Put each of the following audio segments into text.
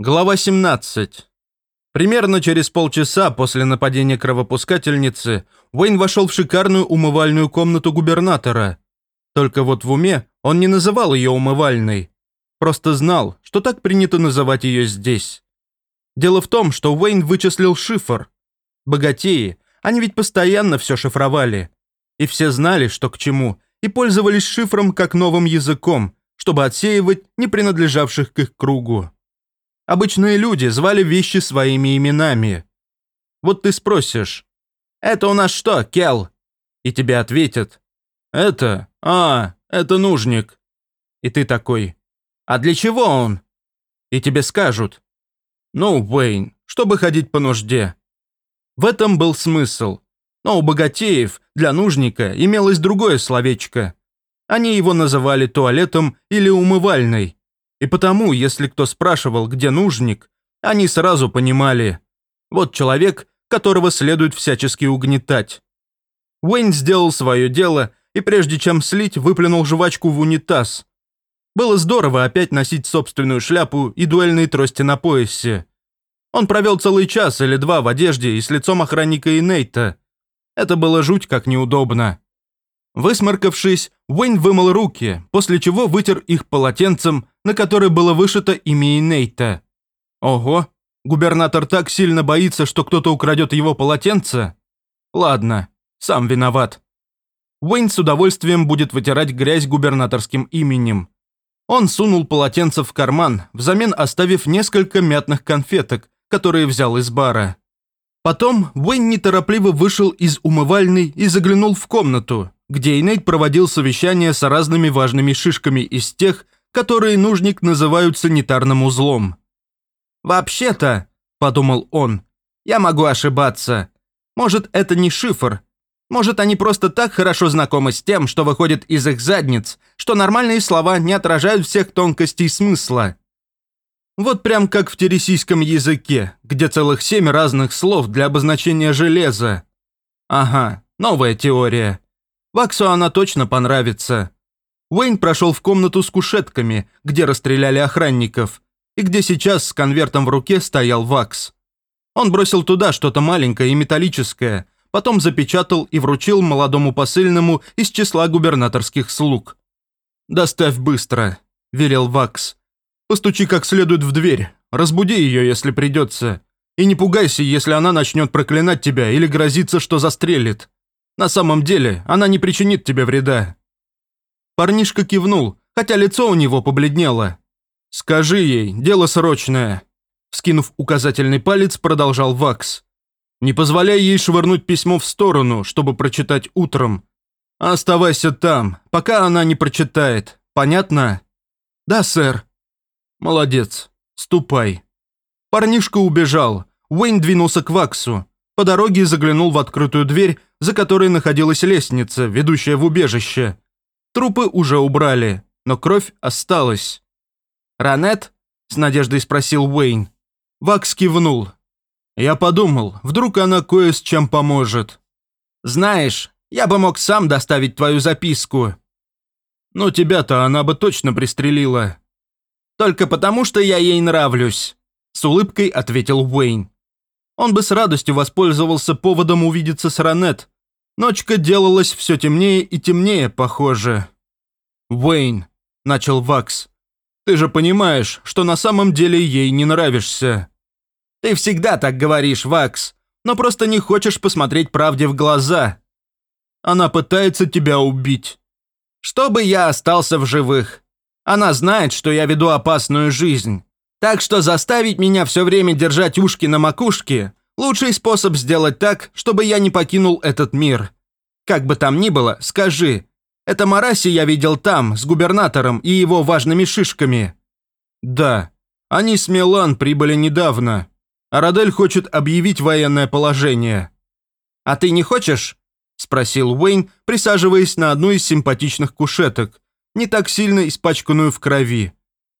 Глава 17. Примерно через полчаса после нападения кровопускательницы Уэйн вошел в шикарную умывальную комнату губернатора. Только вот в уме он не называл ее умывальной. Просто знал, что так принято называть ее здесь. Дело в том, что Уэйн вычислил шифр. Богатеи, они ведь постоянно все шифровали. И все знали, что к чему, и пользовались шифром как новым языком, чтобы отсеивать не принадлежавших к их кругу. Обычные люди звали вещи своими именами. Вот ты спросишь, «Это у нас что, Кел?» И тебе ответят, «Это? А, это нужник». И ты такой, «А для чего он?» И тебе скажут, «Ну, Уэйн, чтобы ходить по нужде». В этом был смысл. Но у богатеев для нужника имелось другое словечко. Они его называли туалетом или умывальной. И потому, если кто спрашивал, где нужник, они сразу понимали. Вот человек, которого следует всячески угнетать. Уэйн сделал свое дело и прежде чем слить, выплюнул жвачку в унитаз. Было здорово опять носить собственную шляпу и дуэльные трости на поясе. Он провел целый час или два в одежде и с лицом охранника и Нейта. Это было жуть как неудобно. Высморкавшись, Уэйн вымыл руки, после чего вытер их полотенцем, на которое было вышито имя Нейта. Ого, губернатор так сильно боится, что кто-то украдет его полотенце? Ладно, сам виноват. Уэйн с удовольствием будет вытирать грязь губернаторским именем. Он сунул полотенце в карман, взамен оставив несколько мятных конфеток, которые взял из бара. Потом Уэйн неторопливо вышел из умывальной и заглянул в комнату, где Инейт проводил совещание с разными важными шишками из тех, которые нужник называют санитарным узлом. «Вообще-то», – подумал он, – «я могу ошибаться. Может, это не шифр. Может, они просто так хорошо знакомы с тем, что выходит из их задниц, что нормальные слова не отражают всех тонкостей смысла». Вот прям как в тересийском языке, где целых семь разных слов для обозначения железа. Ага, новая теория. Ваксу она точно понравится. Уэйн прошел в комнату с кушетками, где расстреляли охранников, и где сейчас с конвертом в руке стоял Вакс. Он бросил туда что-то маленькое и металлическое, потом запечатал и вручил молодому посыльному из числа губернаторских слуг. «Доставь быстро», – велел Вакс. «Постучи как следует в дверь, разбуди ее, если придется, и не пугайся, если она начнет проклинать тебя или грозится, что застрелит. На самом деле, она не причинит тебе вреда». Парнишка кивнул, хотя лицо у него побледнело. «Скажи ей, дело срочное», – скинув указательный палец, продолжал Вакс. «Не позволяй ей швырнуть письмо в сторону, чтобы прочитать утром. оставайся там, пока она не прочитает. Понятно?» «Да, сэр». «Молодец. Ступай». Парнишка убежал. Уэйн двинулся к Ваксу. По дороге заглянул в открытую дверь, за которой находилась лестница, ведущая в убежище. Трупы уже убрали, но кровь осталась. «Ранет?» – с надеждой спросил Уэйн. Вакс кивнул. «Я подумал, вдруг она кое с чем поможет». «Знаешь, я бы мог сам доставить твою записку». «Ну, тебя-то она бы точно пристрелила». «Только потому, что я ей нравлюсь», – с улыбкой ответил Уэйн. Он бы с радостью воспользовался поводом увидеться с Ранет. Ночка делалась все темнее и темнее, похоже. «Уэйн», – начал Вакс, – «ты же понимаешь, что на самом деле ей не нравишься». «Ты всегда так говоришь, Вакс, но просто не хочешь посмотреть правде в глаза». «Она пытается тебя убить». «Чтобы я остался в живых. Она знает, что я веду опасную жизнь. Так что заставить меня все время держать ушки на макушке – лучший способ сделать так, чтобы я не покинул этот мир. Как бы там ни было, скажи, это Мараси я видел там, с губернатором и его важными шишками. Да, они с Милан прибыли недавно. Арадель хочет объявить военное положение. А ты не хочешь? Спросил Уэйн, присаживаясь на одну из симпатичных кушеток, не так сильно испачканную в крови.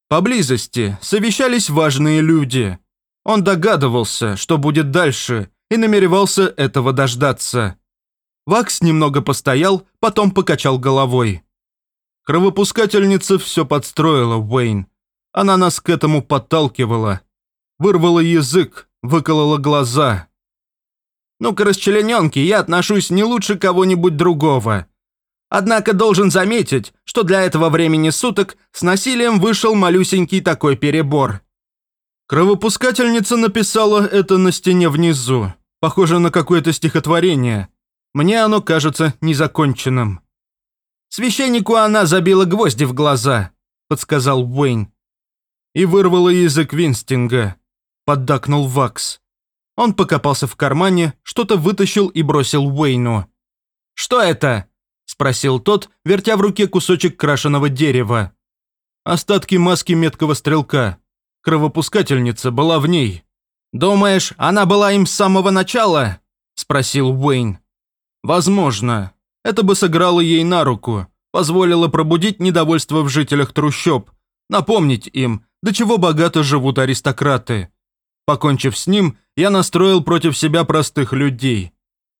Поблизости совещались важные люди. Он догадывался, что будет дальше, и намеревался этого дождаться. Вакс немного постоял, потом покачал головой. Кровопускательница все подстроила, Уэйн. Она нас к этому подталкивала. вырвала язык, выколола глаза. «Ну-ка, расчлененки, я отношусь не лучше кого-нибудь другого. Однако должен заметить, что для этого времени суток с насилием вышел малюсенький такой перебор». Кровопускательница написала это на стене внизу. Похоже на какое-то стихотворение. Мне оно кажется незаконченным. «Священнику она забила гвозди в глаза», — подсказал Уэйн. «И вырвала язык Винстинга», — поддакнул Вакс. Он покопался в кармане, что-то вытащил и бросил Уэйну. «Что это?» – спросил тот, вертя в руке кусочек крашеного дерева. «Остатки маски меткого стрелка. Кровопускательница была в ней». «Думаешь, она была им с самого начала?» – спросил Уэйн. «Возможно. Это бы сыграло ей на руку, позволило пробудить недовольство в жителях трущоб, напомнить им, до чего богато живут аристократы. Покончив с ним, я настроил против себя простых людей.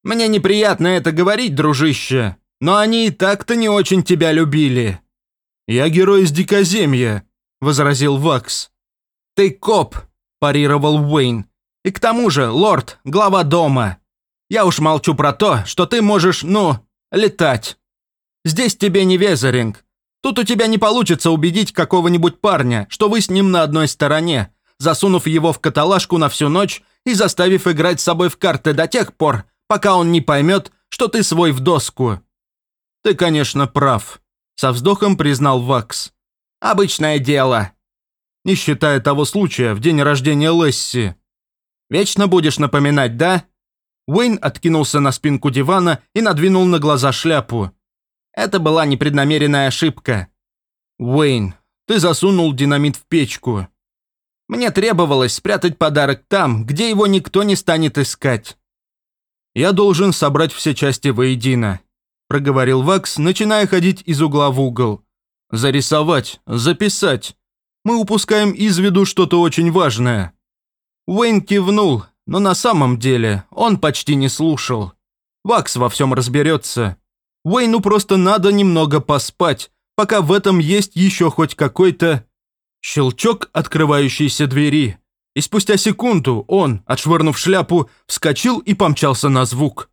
Мне неприятно это говорить, дружище, но они и так-то не очень тебя любили. Я герой из Дикоземья, возразил Вакс. Ты коп, парировал Уэйн. И к тому же, лорд, глава дома. Я уж молчу про то, что ты можешь, ну, летать. Здесь тебе не везеринг. Тут у тебя не получится убедить какого-нибудь парня, что вы с ним на одной стороне, засунув его в каталажку на всю ночь и заставив играть с собой в карты до тех пор, пока он не поймет, что ты свой в доску. Ты, конечно, прав, со вздохом признал Вакс. Обычное дело. Не считая того случая в день рождения Лесси. Вечно будешь напоминать, да? Уэйн откинулся на спинку дивана и надвинул на глаза шляпу. Это была непреднамеренная ошибка. Уэйн, ты засунул динамит в печку. Мне требовалось спрятать подарок там, где его никто не станет искать. Я должен собрать все части воедино, проговорил Вакс, начиная ходить из угла в угол. Зарисовать, записать. Мы упускаем из виду что-то очень важное. Уэйн кивнул, но на самом деле он почти не слушал. Вакс во всем разберется. Уэйну просто надо немного поспать, пока в этом есть еще хоть какой-то... Щелчок открывающейся двери. И спустя секунду он, отшвырнув шляпу, вскочил и помчался на звук.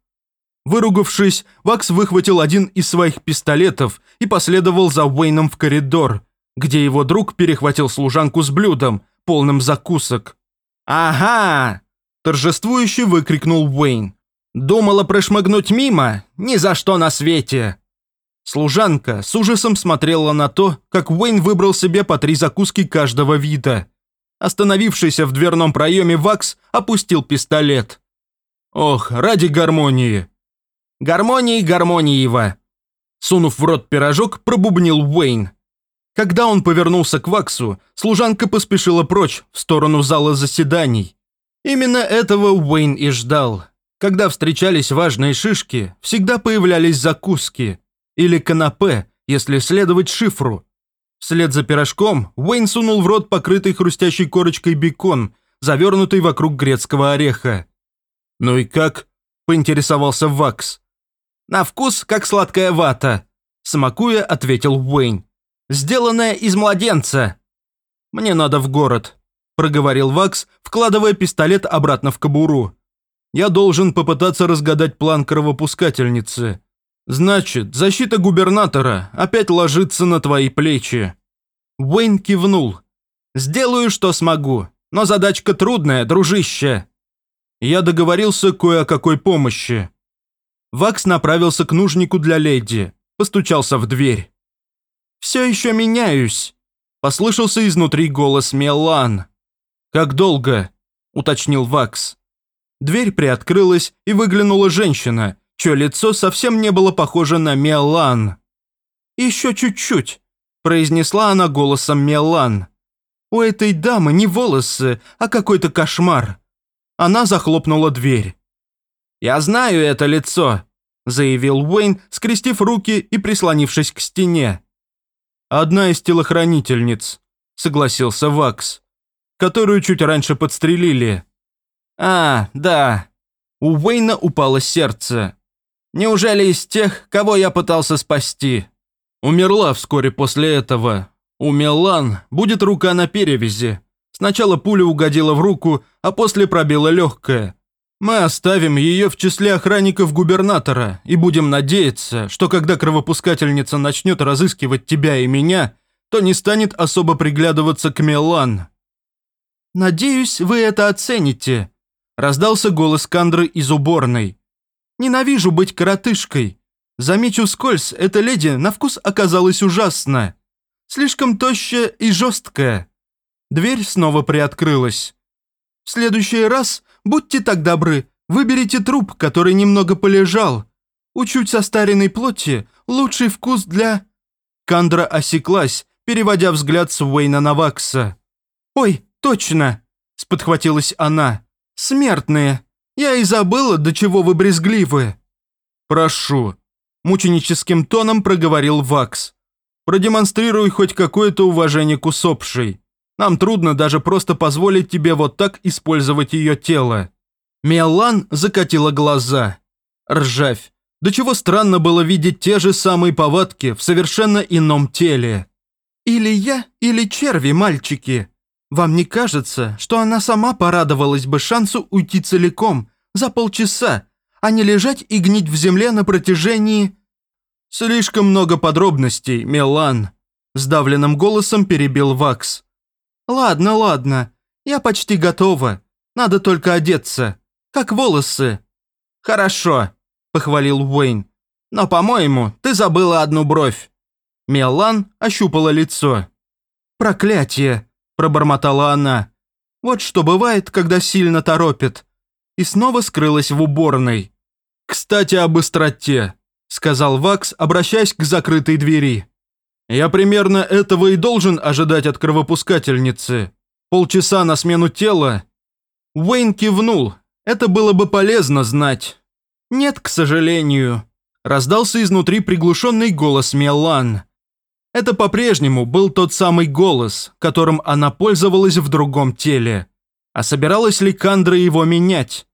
Выругавшись, Вакс выхватил один из своих пистолетов и последовал за Уэйном в коридор, где его друг перехватил служанку с блюдом, полным закусок. «Ага!» Торжествующе выкрикнул Уэйн. «Думала прошмыгнуть мимо? Ни за что на свете!» Служанка с ужасом смотрела на то, как Уэйн выбрал себе по три закуски каждого вида. Остановившийся в дверном проеме Вакс опустил пистолет. «Ох, ради гармонии!» «Гармонии гармониева!» Сунув в рот пирожок, пробубнил Уэйн. Когда он повернулся к Ваксу, служанка поспешила прочь, в сторону зала заседаний. Именно этого Уэйн и ждал. Когда встречались важные шишки, всегда появлялись закуски. Или канапе, если следовать шифру. Вслед за пирожком Уэйн сунул в рот покрытый хрустящей корочкой бекон, завернутый вокруг грецкого ореха. «Ну и как?» – поинтересовался Вакс. «На вкус, как сладкая вата», – смакуя, ответил Уэйн. «Сделанная из младенца». «Мне надо в город», – проговорил Вакс, вкладывая пистолет обратно в кобуру. «Я должен попытаться разгадать план кровопускательницы. Значит, защита губернатора опять ложится на твои плечи». Уэйн кивнул. «Сделаю, что смогу, но задачка трудная, дружище». Я договорился кое о какой помощи. Вакс направился к нужнику для леди, постучался в дверь. «Все еще меняюсь», – послышался изнутри голос Мелан. «Как долго?» – уточнил Вакс. Дверь приоткрылась, и выглянула женщина, чье лицо совсем не было похоже на Мелан. «Еще чуть-чуть», – произнесла она голосом Мелан. «У этой дамы не волосы, а какой-то кошмар». Она захлопнула дверь. «Я знаю это лицо», – заявил Уэйн, скрестив руки и прислонившись к стене. «Одна из телохранительниц», – согласился Вакс которую чуть раньше подстрелили. А, да. У Уэйна упало сердце. Неужели из тех, кого я пытался спасти? Умерла вскоре после этого. У Мелан будет рука на перевязи. Сначала пуля угодила в руку, а после пробила легкое. Мы оставим ее в числе охранников губернатора и будем надеяться, что когда кровопускательница начнет разыскивать тебя и меня, то не станет особо приглядываться к Мелан. «Надеюсь, вы это оцените», – раздался голос Кандры из уборной. «Ненавижу быть коротышкой. Замечу скользь, эта леди на вкус оказалась ужасна. Слишком тощая и жесткая». Дверь снова приоткрылась. «В следующий раз, будьте так добры, выберите труп, который немного полежал. У чуть состаренной плоти лучший вкус для...» Кандра осеклась, переводя взгляд с Уэйна на Вакса. «Ой, точно!» – сподхватилась она. «Смертные! Я и забыла, до чего вы брезгливы!» «Прошу!» – мученическим тоном проговорил Вакс. «Продемонстрируй хоть какое-то уважение к усопшей. Нам трудно даже просто позволить тебе вот так использовать ее тело». Миолан закатила глаза. Ржавь. До чего странно было видеть те же самые повадки в совершенно ином теле. «Или я, или черви, мальчики. Вам не кажется, что она сама порадовалась бы шансу уйти целиком, за полчаса, а не лежать и гнить в земле на протяжении...» «Слишком много подробностей, Мелан», – сдавленным голосом перебил Вакс. «Ладно, ладно, я почти готова. Надо только одеться. Как волосы». «Хорошо», – похвалил Уэйн. «Но, по-моему, ты забыла одну бровь». Мелан ощупала лицо. «Проклятие!» – пробормотала она. «Вот что бывает, когда сильно торопит». И снова скрылась в уборной. «Кстати, об быстроте», – сказал Вакс, обращаясь к закрытой двери. «Я примерно этого и должен ожидать от кровопускательницы. Полчаса на смену тела». Уэйн кивнул. Это было бы полезно знать. «Нет, к сожалению», – раздался изнутри приглушенный голос Мелан. Это по-прежнему был тот самый голос, которым она пользовалась в другом теле. А собиралась ли Кандра его менять?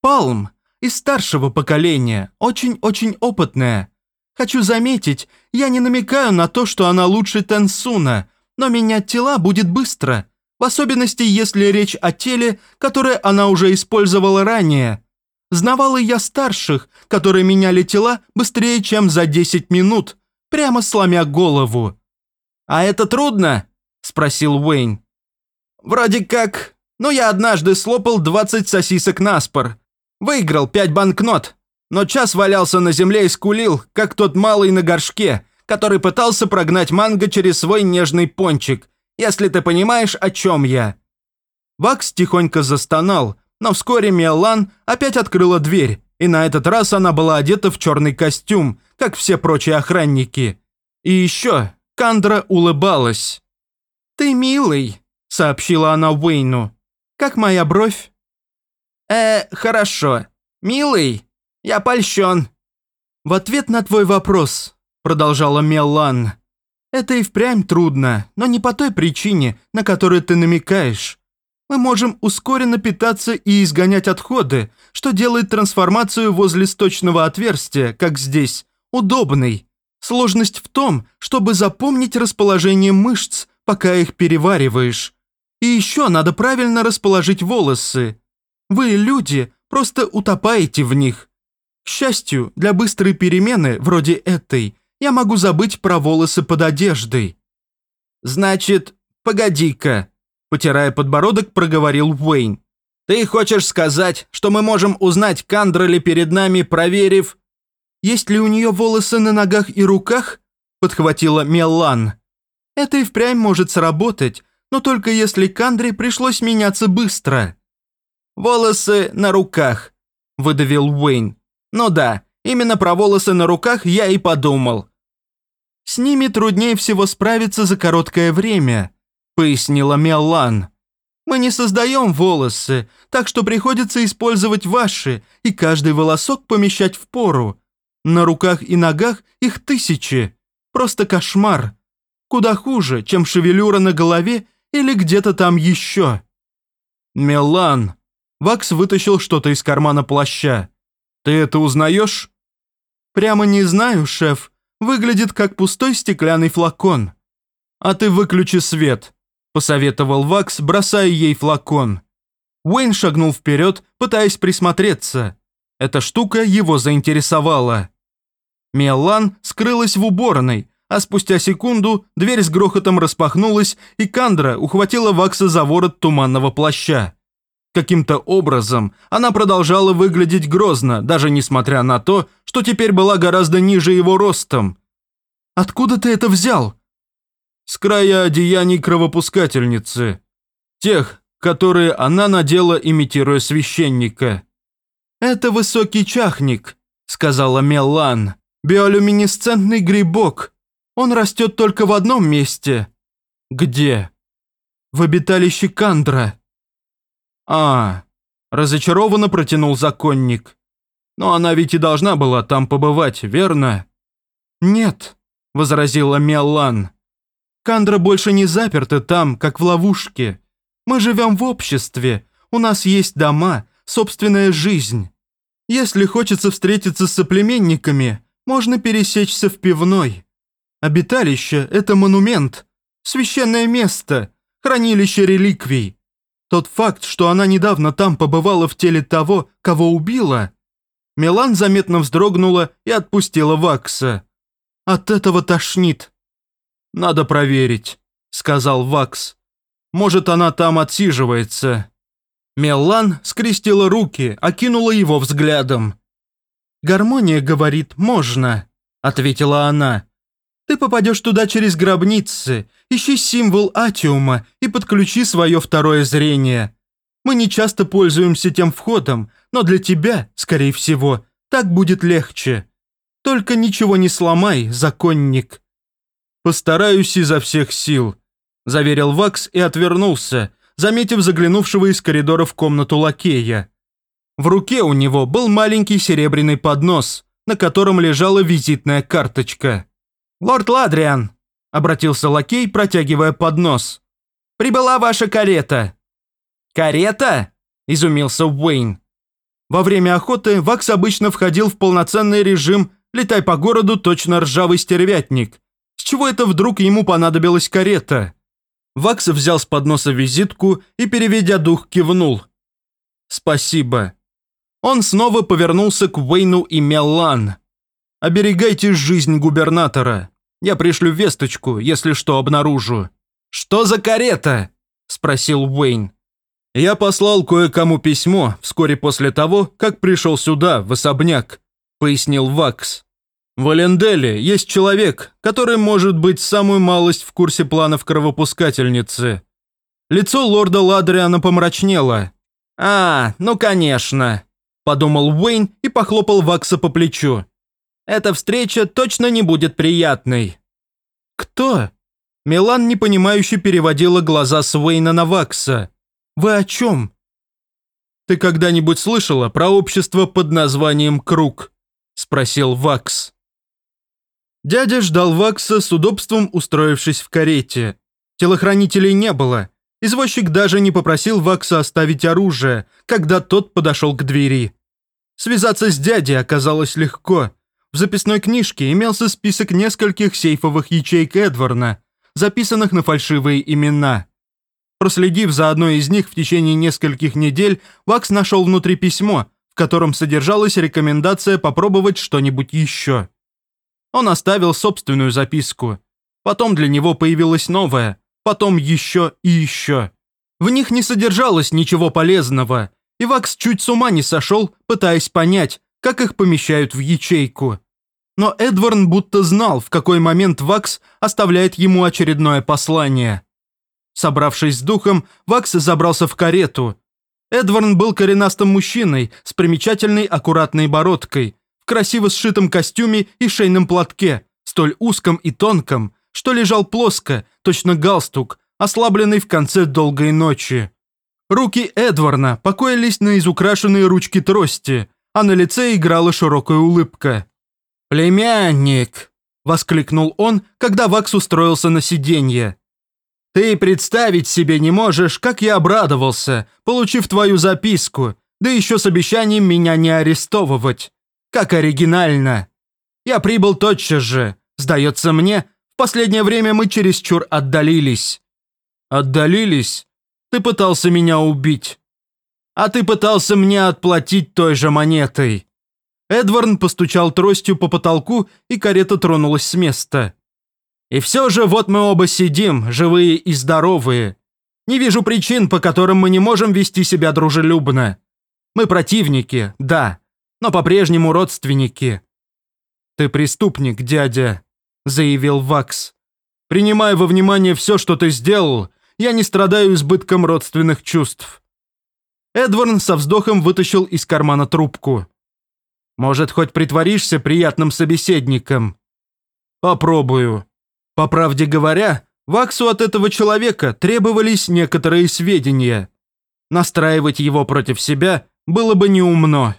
«Палм, из старшего поколения, очень-очень опытная. Хочу заметить, я не намекаю на то, что она лучше Тенсуна, но менять тела будет быстро, в особенности, если речь о теле, которое она уже использовала ранее. Знавала я старших, которые меняли тела быстрее, чем за 10 минут, прямо сломя голову. «А это трудно?» – спросил Уэйн. «Вроде как... Ну, я однажды слопал 20 сосисок на спор. Выиграл 5 банкнот, но час валялся на земле и скулил, как тот малый на горшке, который пытался прогнать манго через свой нежный пончик, если ты понимаешь, о чем я». Вакс тихонько застонал, но вскоре Миолан опять открыла дверь, и на этот раз она была одета в черный костюм, как все прочие охранники. И еще Кандра улыбалась. «Ты милый», — сообщила она Уэйну. «Как моя бровь?» «Э, хорошо. Милый, я польщен». «В ответ на твой вопрос», — продолжала Меллан, «это и впрямь трудно, но не по той причине, на которую ты намекаешь. Мы можем ускоренно питаться и изгонять отходы, что делает трансформацию возле сточного отверстия, как здесь, удобной. Сложность в том, чтобы запомнить расположение мышц, пока их перевариваешь. И еще надо правильно расположить волосы. Вы, люди, просто утопаете в них. К счастью, для быстрой перемены, вроде этой, я могу забыть про волосы под одеждой. «Значит, погоди-ка», – потирая подбородок, проговорил Уэйн. «Ты хочешь сказать, что мы можем узнать, Кандра ли перед нами, проверив...» «Есть ли у нее волосы на ногах и руках?» – подхватила Меллан. «Это и впрямь может сработать, но только если Кандре пришлось меняться быстро». «Волосы на руках», – выдавил Уэйн. «Ну да, именно про волосы на руках я и подумал». «С ними труднее всего справиться за короткое время», – пояснила Меллан. «Мы не создаем волосы, так что приходится использовать ваши и каждый волосок помещать в пору. На руках и ногах их тысячи. Просто кошмар. Куда хуже, чем шевелюра на голове или где-то там еще. Мелан. Вакс вытащил что-то из кармана плаща. Ты это узнаешь? Прямо не знаю, шеф. Выглядит как пустой стеклянный флакон. А ты выключи свет, посоветовал Вакс, бросая ей флакон. Уэйн шагнул вперед, пытаясь присмотреться. Эта штука его заинтересовала. Меллан скрылась в уборной, а спустя секунду дверь с грохотом распахнулась, и Кандра ухватила Вакса за ворот туманного плаща. Каким-то образом она продолжала выглядеть грозно, даже несмотря на то, что теперь была гораздо ниже его ростом. «Откуда ты это взял?» «С края одеяний кровопускательницы. Тех, которые она надела, имитируя священника». «Это высокий чахник», — сказала Меллан. «Биолюминесцентный грибок. Он растет только в одном месте». «Где?» «В обиталище Кандра». «А, разочарованно протянул законник. Но она ведь и должна была там побывать, верно?» «Нет», — возразила Меллан. «Кандра больше не заперта там, как в ловушке. Мы живем в обществе, у нас есть дома, собственная жизнь. Если хочется встретиться с соплеменниками, можно пересечься в пивной. Обиталище – это монумент, священное место, хранилище реликвий. Тот факт, что она недавно там побывала в теле того, кого убила. Милан заметно вздрогнула и отпустила Вакса. От этого тошнит. «Надо проверить», – сказал Вакс. «Может, она там отсиживается». Меллан скрестила руки, окинула его взглядом. «Гармония, говорит, можно», – ответила она. «Ты попадешь туда через гробницы, ищи символ атиума и подключи свое второе зрение. Мы не часто пользуемся тем входом, но для тебя, скорее всего, так будет легче. Только ничего не сломай, законник». «Постараюсь изо всех сил», – заверил Вакс и отвернулся, заметив заглянувшего из коридора в комнату лакея. В руке у него был маленький серебряный поднос, на котором лежала визитная карточка. «Лорд Ладриан», – обратился лакей, протягивая поднос. «Прибыла ваша карета». «Карета?» – изумился Уэйн. Во время охоты Вакс обычно входил в полноценный режим «летай по городу точно ржавый стервятник». С чего это вдруг ему понадобилась карета? Вакс взял с подноса визитку и, переведя дух, кивнул. «Спасибо». Он снова повернулся к Уэйну и Меллан. «Оберегайте жизнь губернатора. Я пришлю весточку, если что обнаружу». «Что за карета?» – спросил Уэйн. «Я послал кое-кому письмо вскоре после того, как пришел сюда, в особняк», – пояснил Вакс. В Эленделе есть человек, который может быть самую малость в курсе планов кровопускательницы. Лицо лорда Ладриана помрачнело. «А, ну конечно», – подумал Уэйн и похлопал Вакса по плечу. «Эта встреча точно не будет приятной». «Кто?» Милан непонимающе переводила глаза с Уэйна на Вакса. «Вы о чем?» «Ты когда-нибудь слышала про общество под названием «Круг»?» – спросил Вакс. Дядя ждал Вакса с удобством устроившись в карете. Телохранителей не было. Извозчик даже не попросил Вакса оставить оружие, когда тот подошел к двери. Связаться с дядей оказалось легко. В записной книжке имелся список нескольких сейфовых ячеек Эдварна, записанных на фальшивые имена. Проследив за одной из них в течение нескольких недель, Вакс нашел внутри письмо, в котором содержалась рекомендация попробовать что-нибудь еще. Он оставил собственную записку. Потом для него появилась новая, потом еще и еще. В них не содержалось ничего полезного, и Вакс чуть с ума не сошел, пытаясь понять, как их помещают в ячейку. Но Эдварн будто знал, в какой момент Вакс оставляет ему очередное послание. Собравшись с духом, Вакс забрался в карету. Эдварн был коренастым мужчиной с примечательной аккуратной бородкой, красиво сшитом костюме и шейном платке, столь узком и тонком, что лежал плоско, точно галстук, ослабленный в конце долгой ночи. Руки Эдварна покоились на изукрашенные ручки трости, а на лице играла широкая улыбка. «Племянник!» – воскликнул он, когда Вакс устроился на сиденье. «Ты представить себе не можешь, как я обрадовался, получив твою записку, да еще с обещанием меня не арестовывать. Как оригинально! Я прибыл тотчас же. Сдается мне, в последнее время мы чересчур отдалились. Отдалились? Ты пытался меня убить. А ты пытался мне отплатить той же монетой. Эдварн постучал тростью по потолку, и карета тронулась с места. И все же вот мы оба сидим, живые и здоровые. Не вижу причин, по которым мы не можем вести себя дружелюбно. Мы противники, да, но по-прежнему родственники. Ты преступник, дядя, заявил Вакс. Принимая во внимание все, что ты сделал, я не страдаю избытком родственных чувств. Эдварн со вздохом вытащил из кармана трубку. Может, хоть притворишься приятным собеседником? Попробую. По правде говоря, Ваксу от этого человека требовались некоторые сведения. Настраивать его против себя было бы неумно.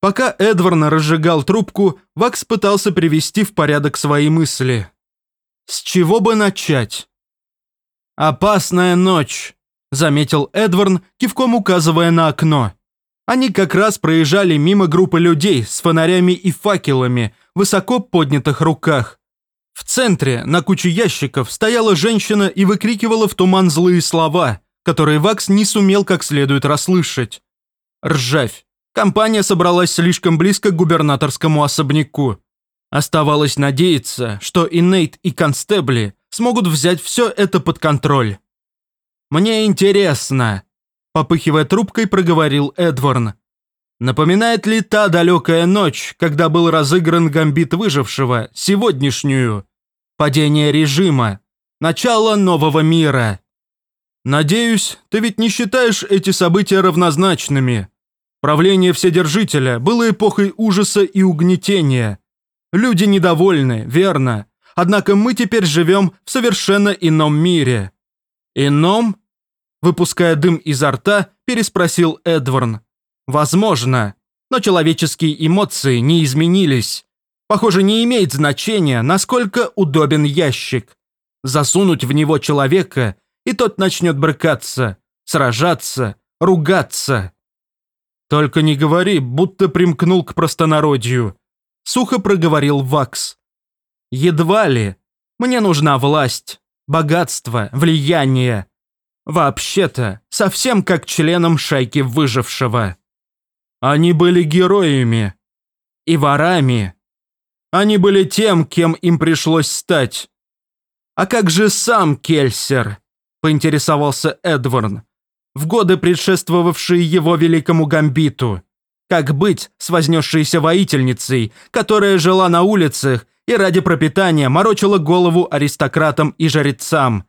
Пока Эдварн разжигал трубку, Вакс пытался привести в порядок свои мысли. С чего бы начать? «Опасная ночь», — заметил Эдварн, кивком указывая на окно. Они как раз проезжали мимо группы людей с фонарями и факелами, высоко поднятых руках. В центре, на куче ящиков, стояла женщина и выкрикивала в туман злые слова, которые Вакс не сумел как следует расслышать. Ржавь. Компания собралась слишком близко к губернаторскому особняку. Оставалось надеяться, что и Нейт, и Констебли смогут взять все это под контроль. «Мне интересно», – попыхивая трубкой, проговорил Эдварн. «Напоминает ли та далекая ночь, когда был разыгран гамбит выжившего, сегодняшнюю? Падение режима, начало нового мира?» «Надеюсь, ты ведь не считаешь эти события равнозначными», Правление Вседержителя было эпохой ужаса и угнетения. Люди недовольны, верно. Однако мы теперь живем в совершенно ином мире. Ином? Выпуская дым изо рта, переспросил Эдварн. Возможно. Но человеческие эмоции не изменились. Похоже, не имеет значения, насколько удобен ящик. Засунуть в него человека, и тот начнет брыкаться, сражаться, ругаться. «Только не говори, будто примкнул к простонародью», – сухо проговорил Вакс. «Едва ли. Мне нужна власть, богатство, влияние. Вообще-то, совсем как членам шайки выжившего. Они были героями. И ворами. Они были тем, кем им пришлось стать. А как же сам Кельсер?» – поинтересовался Эдварн в годы, предшествовавшие его великому гамбиту. Как быть с вознесшейся воительницей, которая жила на улицах и ради пропитания морочила голову аристократам и жрецам?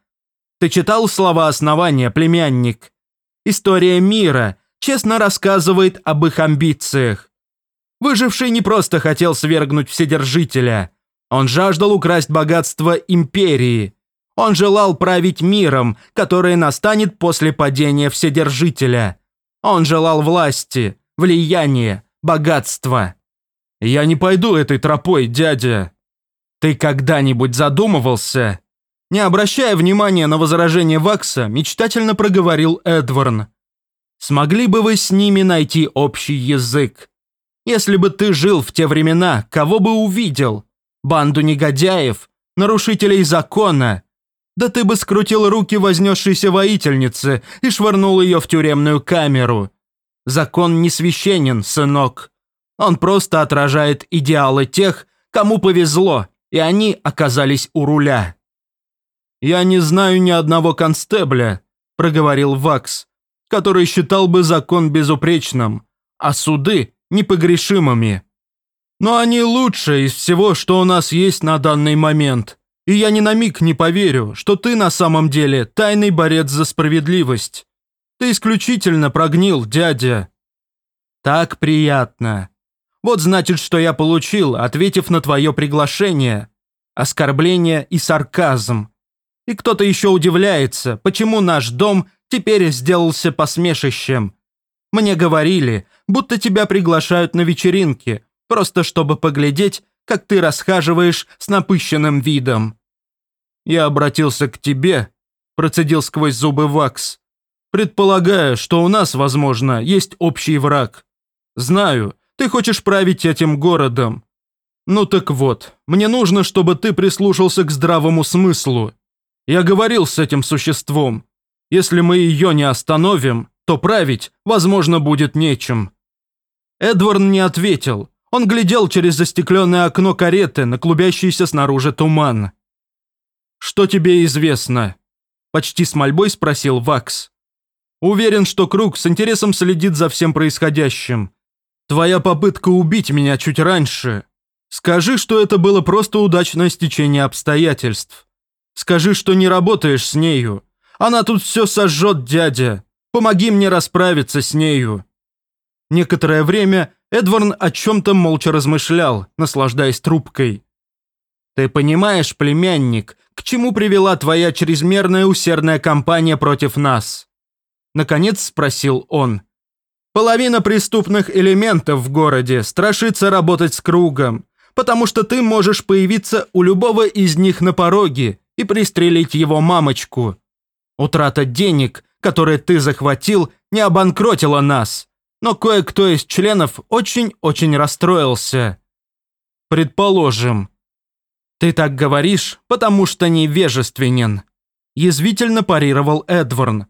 Ты читал слова основания, племянник? История мира честно рассказывает об их амбициях. Выживший не просто хотел свергнуть Вседержителя. Он жаждал украсть богатство империи – он желал править миром, который настанет после падения Вседержителя. Он желал власти, влияния, богатства. «Я не пойду этой тропой, дядя». «Ты когда-нибудь задумывался?» Не обращая внимания на возражение Вакса, мечтательно проговорил Эдварн. «Смогли бы вы с ними найти общий язык? Если бы ты жил в те времена, кого бы увидел? Банду негодяев, нарушителей закона, да ты бы скрутил руки вознесшейся воительницы и швырнул ее в тюремную камеру. Закон не священен, сынок. Он просто отражает идеалы тех, кому повезло, и они оказались у руля. «Я не знаю ни одного констебля», – проговорил Вакс, который считал бы закон безупречным, а суды – непогрешимыми. Но они лучшие из всего, что у нас есть на данный момент. И я ни на миг не поверю, что ты на самом деле тайный борец за справедливость. Ты исключительно прогнил, дядя. Так приятно. Вот значит, что я получил, ответив на твое приглашение. Оскорбление и сарказм. И кто-то еще удивляется, почему наш дом теперь сделался посмешищем. Мне говорили, будто тебя приглашают на вечеринки, просто чтобы поглядеть, как ты расхаживаешь с напыщенным видом. Я обратился к тебе, процедил сквозь зубы Вакс, предполагая, что у нас, возможно, есть общий враг. Знаю, ты хочешь править этим городом. Ну так вот, мне нужно, чтобы ты прислушался к здравому смыслу. Я говорил с этим существом. Если мы ее не остановим, то править, возможно, будет нечем». Эдвард не ответил. Он глядел через застекленное окно кареты на клубящийся снаружи туман. «Что тебе известно?» Почти с мольбой спросил Вакс. «Уверен, что Круг с интересом следит за всем происходящим. Твоя попытка убить меня чуть раньше. Скажи, что это было просто удачное стечение обстоятельств. Скажи, что не работаешь с нею. Она тут все сожжет, дядя. Помоги мне расправиться с нею». Некоторое время Эдварн о чем-то молча размышлял, наслаждаясь трубкой. «Ты понимаешь, племянник, к чему привела твоя чрезмерная усердная кампания против нас?» Наконец спросил он. «Половина преступных элементов в городе страшится работать с кругом, потому что ты можешь появиться у любого из них на пороге и пристрелить его мамочку. Утрата денег, которые ты захватил, не обанкротила нас, но кое-кто из членов очень-очень расстроился. Предположим. Ты так говоришь, потому что невежественен. Язвительно парировал Эдварн.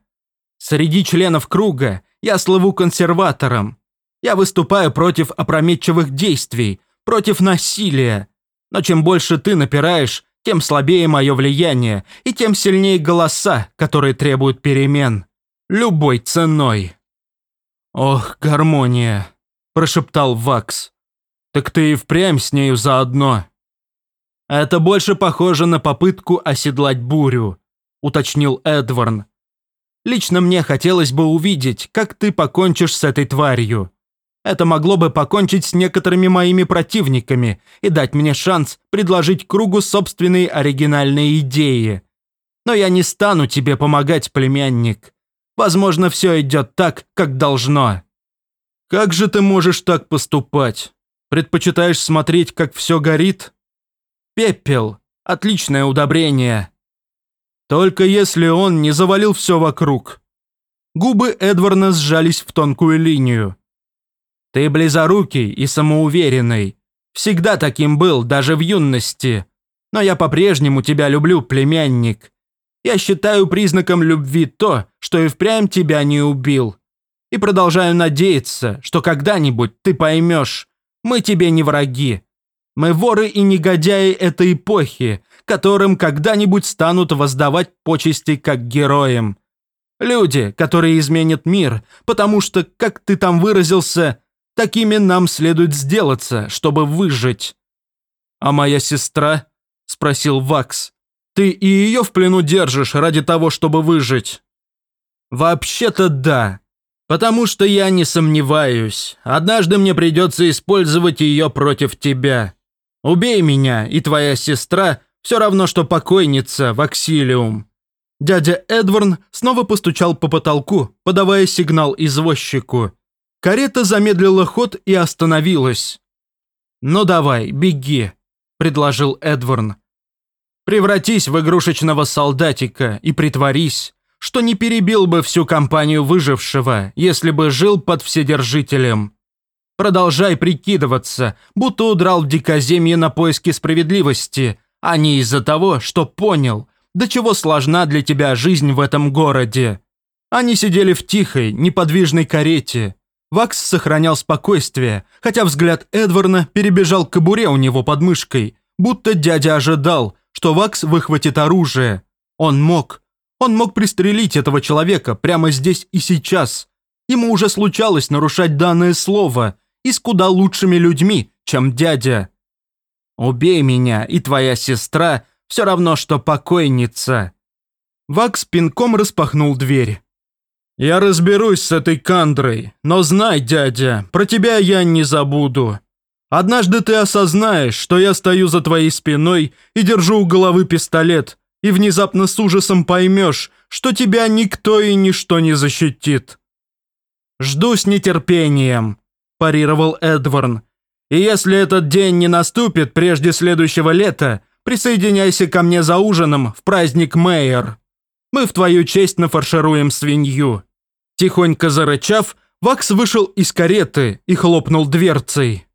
Среди членов круга я слыву консерватором. Я выступаю против опрометчивых действий, против насилия. Но чем больше ты напираешь, тем слабее мое влияние, и тем сильнее голоса, которые требуют перемен. Любой ценой. «Ох, гармония!» – прошептал Вакс. «Так ты и впрямь с нею заодно». «Это больше похоже на попытку оседлать бурю», – уточнил Эдварн. «Лично мне хотелось бы увидеть, как ты покончишь с этой тварью. Это могло бы покончить с некоторыми моими противниками и дать мне шанс предложить кругу собственные оригинальные идеи. Но я не стану тебе помогать, племянник. Возможно, все идет так, как должно. Как же ты можешь так поступать? Предпочитаешь смотреть, как все горит? Пепел. Отличное удобрение. Только если он не завалил все вокруг. Губы Эдварда сжались в тонкую линию. Ты близорукий и самоуверенный. Всегда таким был, даже в юности. Но я по-прежнему тебя люблю, племянник. Я считаю признаком любви то, что и впрямь тебя не убил. И продолжаю надеяться, что когда-нибудь ты поймешь, мы тебе не враги. Мы воры и негодяи этой эпохи, которым когда-нибудь станут воздавать почести как героям. Люди, которые изменят мир, потому что, как ты там выразился, такими нам следует сделаться, чтобы выжить. «А моя сестра?» – спросил Вакс. Ты и ее в плену держишь ради того, чтобы выжить?» «Вообще-то да. Потому что я не сомневаюсь. Однажды мне придется использовать ее против тебя. Убей меня, и твоя сестра все равно, что покойница в Аксилиум». Дядя Эдварн снова постучал по потолку, подавая сигнал извозчику. Карета замедлила ход и остановилась. «Ну давай, беги», – предложил Эдварн. Превратись в игрушечного солдатика и притворись, что не перебил бы всю компанию выжившего, если бы жил под вседержителем. Продолжай прикидываться, будто удрал в дикоземье на поиски справедливости, а не из-за того, что понял, до чего сложна для тебя жизнь в этом городе. Они сидели в тихой, неподвижной карете. Вакс сохранял спокойствие, хотя взгляд Эдварна перебежал к кобуре у него под мышкой, будто дядя ожидал, что Вакс выхватит оружие. Он мог. Он мог пристрелить этого человека прямо здесь и сейчас. Ему уже случалось нарушать данное слово и с куда лучшими людьми, чем дядя. «Убей меня, и твоя сестра все равно, что покойница». Вакс пинком распахнул дверь. «Я разберусь с этой кандрой, но знай, дядя, про тебя я не забуду. Однажды ты осознаешь, что я стою за твоей спиной и держу у головы пистолет, и внезапно с ужасом поймешь, что тебя никто и ничто не защитит». «Жду с нетерпением», – парировал Эдварн. «И если этот день не наступит прежде следующего лета, присоединяйся ко мне за ужином в праздник Мэйер. Мы в твою честь нафаршируем свинью». Тихонько зарычав, Вакс вышел из кареты и хлопнул дверцей.